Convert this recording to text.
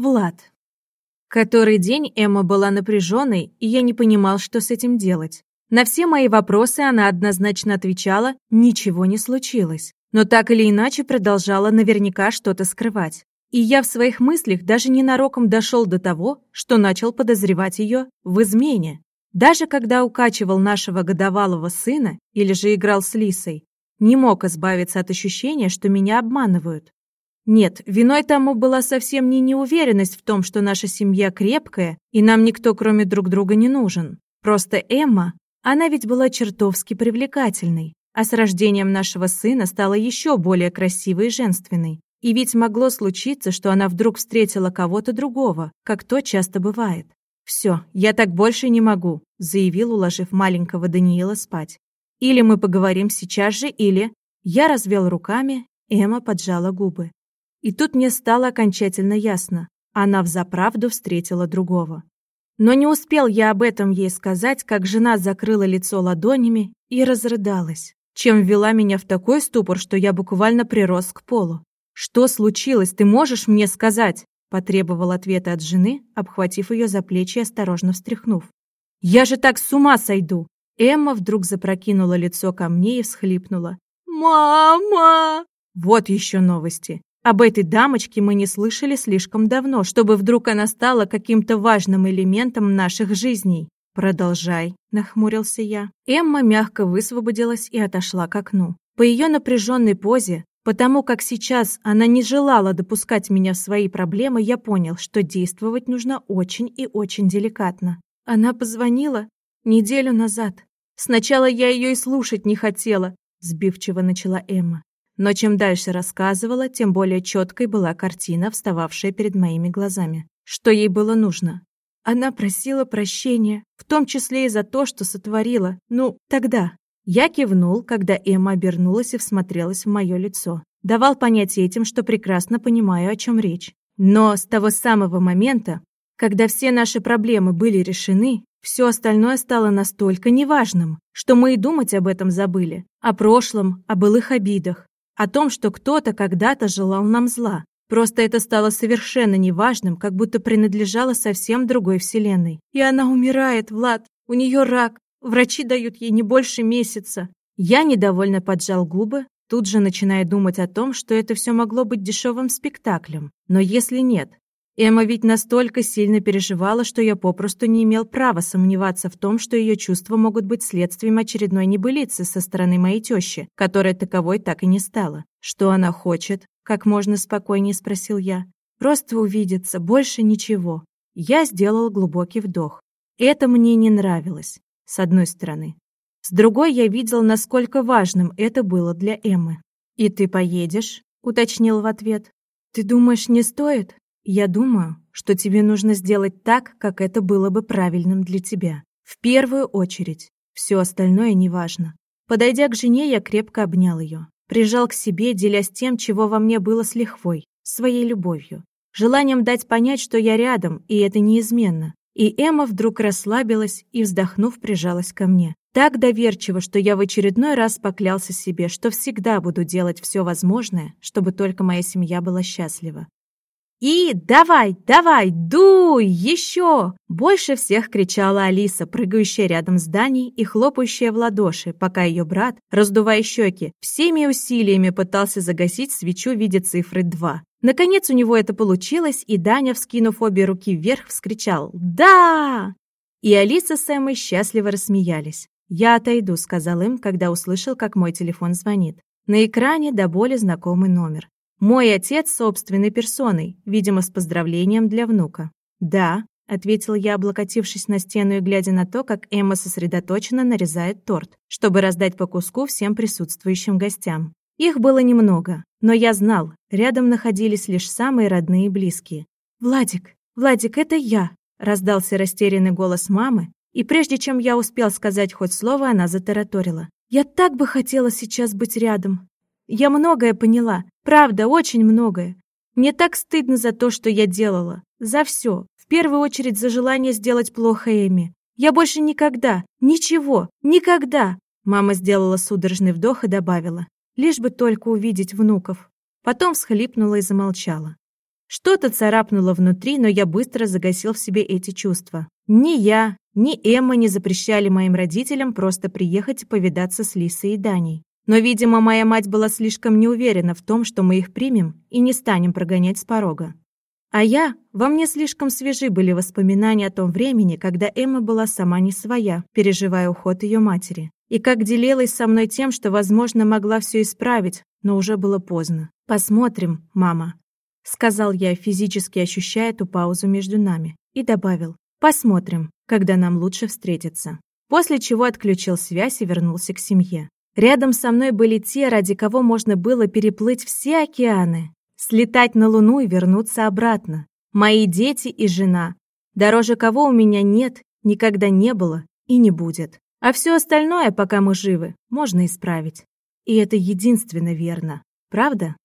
Влад. Который день Эмма была напряженной, и я не понимал, что с этим делать. На все мои вопросы она однозначно отвечала «ничего не случилось», но так или иначе продолжала наверняка что-то скрывать. И я в своих мыслях даже ненароком дошел до того, что начал подозревать ее в измене. Даже когда укачивал нашего годовалого сына или же играл с Лисой, не мог избавиться от ощущения, что меня обманывают. Нет, виной тому была совсем не неуверенность в том, что наша семья крепкая, и нам никто кроме друг друга не нужен. Просто Эмма, она ведь была чертовски привлекательной, а с рождением нашего сына стала еще более красивой и женственной. И ведь могло случиться, что она вдруг встретила кого-то другого, как то часто бывает. «Все, я так больше не могу», — заявил, уложив маленького Даниила спать. «Или мы поговорим сейчас же, или...» Я развел руками, Эмма поджала губы. И тут мне стало окончательно ясно. Она взаправду встретила другого. Но не успел я об этом ей сказать, как жена закрыла лицо ладонями и разрыдалась, чем ввела меня в такой ступор, что я буквально прирос к полу. «Что случилось? Ты можешь мне сказать?» потребовал ответа от жены, обхватив ее за плечи и осторожно встряхнув. «Я же так с ума сойду!» Эмма вдруг запрокинула лицо ко мне и всхлипнула. «Мама!» Вот еще новости. Об этой дамочке мы не слышали слишком давно, чтобы вдруг она стала каким-то важным элементом наших жизней. «Продолжай», — нахмурился я. Эмма мягко высвободилась и отошла к окну. По ее напряженной позе, потому как сейчас она не желала допускать меня в свои проблемы, я понял, что действовать нужно очень и очень деликатно. Она позвонила неделю назад. Сначала я ее и слушать не хотела, сбивчиво начала Эмма. Но чем дальше рассказывала, тем более четкой была картина, встававшая перед моими глазами. Что ей было нужно? Она просила прощения, в том числе и за то, что сотворила. Ну, тогда. Я кивнул, когда Эмма обернулась и всмотрелась в мое лицо. Давал понять этим, что прекрасно понимаю, о чем речь. Но с того самого момента, когда все наши проблемы были решены, все остальное стало настолько неважным, что мы и думать об этом забыли. О прошлом, о былых обидах о том, что кто-то когда-то желал нам зла. Просто это стало совершенно неважным, как будто принадлежало совсем другой вселенной. И она умирает, Влад. У нее рак. Врачи дают ей не больше месяца. Я недовольно поджал губы, тут же начиная думать о том, что это все могло быть дешевым спектаклем. Но если нет, Эмма ведь настолько сильно переживала, что я попросту не имел права сомневаться в том, что ее чувства могут быть следствием очередной небылицы со стороны моей тещи, которая таковой так и не стала. Что она хочет? Как можно спокойнее спросил я. Просто увидеться, больше ничего. Я сделал глубокий вдох. Это мне не нравилось, с одной стороны. С другой я видел, насколько важным это было для Эммы. «И ты поедешь?» — уточнил в ответ. «Ты думаешь, не стоит?» Я думаю, что тебе нужно сделать так, как это было бы правильным для тебя. В первую очередь. Все остальное неважно. Подойдя к жене, я крепко обнял ее. Прижал к себе, делясь тем, чего во мне было с лихвой, своей любовью. Желанием дать понять, что я рядом, и это неизменно. И Эмма вдруг расслабилась и, вздохнув, прижалась ко мне. Так доверчиво, что я в очередной раз поклялся себе, что всегда буду делать все возможное, чтобы только моя семья была счастлива. «И давай, давай, дуй, еще!» Больше всех кричала Алиса, прыгающая рядом с Даней и хлопающая в ладоши, пока ее брат, раздувая щеки, всеми усилиями пытался загасить свечу в виде цифры 2. Наконец у него это получилось, и Даня, вскинув обе руки вверх, вскричал «Да!». И Алиса с Эммой счастливо рассмеялись. «Я отойду», — сказал им, когда услышал, как мой телефон звонит. На экране до боли знакомый номер. Мой отец собственной персоной, видимо, с поздравлением для внука. Да, ответил я, облокотившись на стену и глядя на то, как Эмма сосредоточенно нарезает торт, чтобы раздать по куску всем присутствующим гостям. Их было немного, но я знал, рядом находились лишь самые родные и близкие. «Владик, Владик, это я!» — раздался растерянный голос мамы, и прежде чем я успел сказать хоть слово, она затараторила. «Я так бы хотела сейчас быть рядом. Я многое поняла, правда, очень многое. Мне так стыдно за то, что я делала. За все. В первую очередь за желание сделать плохо Эми. Я больше никогда, ничего, никогда. Мама сделала судорожный вдох и добавила. Лишь бы только увидеть внуков. Потом всхлипнула и замолчала. Что-то царапнуло внутри, но я быстро загасил в себе эти чувства. Ни я, ни Эмма не запрещали моим родителям просто приехать и повидаться с Лисой и Даней. Но, видимо, моя мать была слишком неуверена в том, что мы их примем и не станем прогонять с порога. А я, во мне слишком свежи были воспоминания о том времени, когда Эмма была сама не своя, переживая уход ее матери. И как делилась со мной тем, что, возможно, могла все исправить, но уже было поздно. «Посмотрим, мама», — сказал я, физически ощущая эту паузу между нами, и добавил «посмотрим, когда нам лучше встретиться». После чего отключил связь и вернулся к семье. Рядом со мной были те, ради кого можно было переплыть все океаны, слетать на Луну и вернуться обратно. Мои дети и жена, дороже кого у меня нет, никогда не было и не будет. А все остальное, пока мы живы, можно исправить. И это единственно верно. Правда?